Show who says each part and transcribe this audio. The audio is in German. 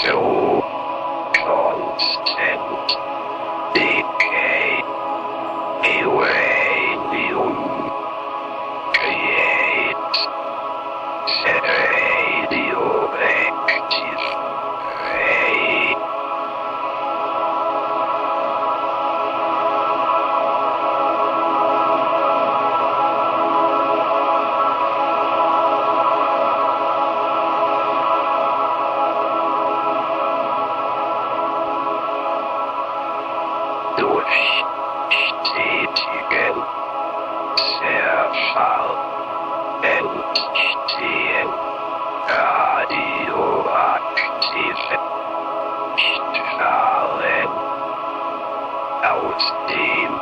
Speaker 1: So constant. Durch stetigen Zerfall entstehen radioaktive Strahlen aus dem